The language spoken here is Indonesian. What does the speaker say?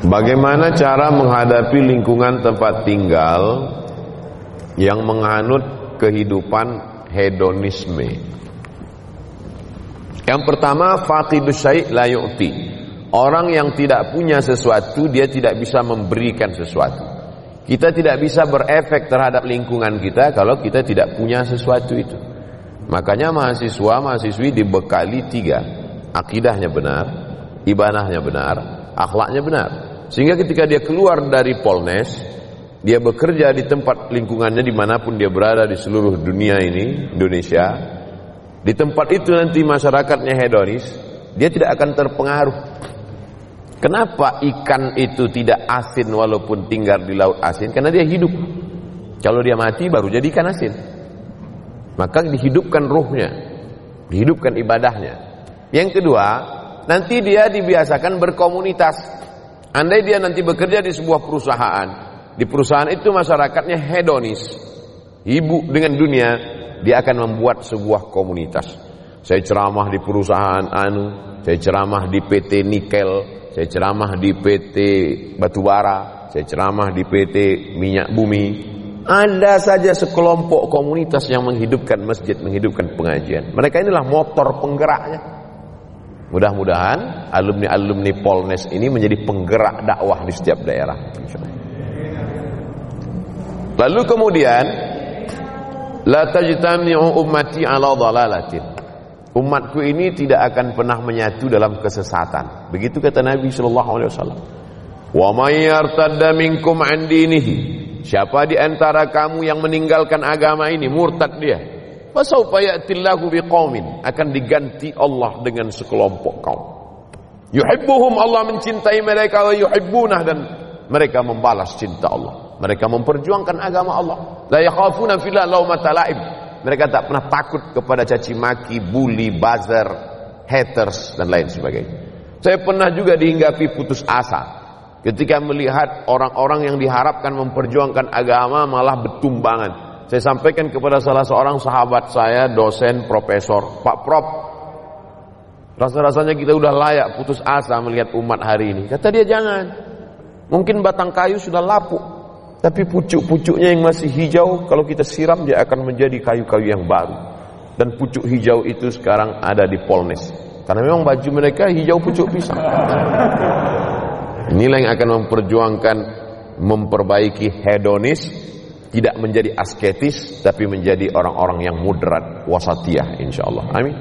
Bagaimana cara menghadapi lingkungan tempat tinggal yang menganut kehidupan hedonisme? Yang pertama, faqidus syai' la yu'ti. Orang yang tidak punya sesuatu, dia tidak bisa memberikan sesuatu. Kita tidak bisa berefek terhadap lingkungan kita kalau kita tidak punya sesuatu itu. Makanya mahasiswa, mahasiswi dibekali tiga. Akidahnya benar, ibadahnya benar, akhlaknya benar. Sehingga ketika dia keluar dari Polnes, dia bekerja di tempat lingkungannya di mana pun dia berada di seluruh dunia ini, Indonesia. Di tempat itu nanti masyarakatnya hedonis, dia tidak akan terpengaruh. Kenapa ikan itu tidak asin walaupun tinggal di laut asin? Karena dia hidup. Kalau dia mati baru jadi ikan asin. Maka dihidupkan ruhnya, dihidupkan ibadahnya. Yang kedua, nanti dia dibiasakan berkomunitas. Andai dia nanti bekerja di sebuah perusahaan, di perusahaan itu masyarakatnya hedonis, ibu dengan dunia, dia akan membuat sebuah komunitas. Saya ceramah di perusahaan anu, saya ceramah di PT Nikel, saya ceramah di PT Batubara, saya ceramah di PT Minyak Bumi. Ada saja sekelompok komunitas yang menghidupkan masjid, menghidupkan pengajian. Mereka inilah motor penggeraknya. Mudah-mudahan alumni-alumni Polnes ini menjadi penggerak dakwah di setiap daerah. Lalu kemudian la tajtami'u ummati ala dhalalatin. Umatku ini tidak akan pernah menyatu dalam kesesatan. Begitu kata Nabi sallallahu alaihi wasallam. Wa may yartadda minkum an dinihi. Siapa di antara kamu yang meninggalkan agama ini murtad dia, Fasaufa ya'tillahu biqaumin akan diganti Allah dengan sekelompok kaum. Yuhibbuhum Allah mencintai mereka wa yuhibbunah dan mereka membalas cinta Allah. Mereka memperjuangkan agama Allah. La yakhafuna fillah laumata la'ib. Mereka tak pernah takut kepada caci maki, bully, buzzer, haters dan lain sebagainya. Saya pernah juga dihinggapi putus asa ketika melihat orang-orang yang diharapkan memperjuangkan agama malah bertumbangan saya sampaikan kepada salah seorang sahabat saya, dosen, profesor, Pak Prof. Rasa-rasanya kita udah layak putus asa melihat umat hari ini. Kata dia jangan. Mungkin batang kayu sudah lapuk, tapi pucuk-pucuknya yang masih hijau kalau kita siram dia akan menjadi kayu-kayu yang baru. Dan pucuk hijau itu sekarang ada di Polnes. Karena memang baju mereka hijau pucuk pisang. Inilah yang akan memperjuangkan memperbaiki hedonis tidak menjadi asketis tapi menjadi orang-orang yang moderat wasatiyah insyaallah amin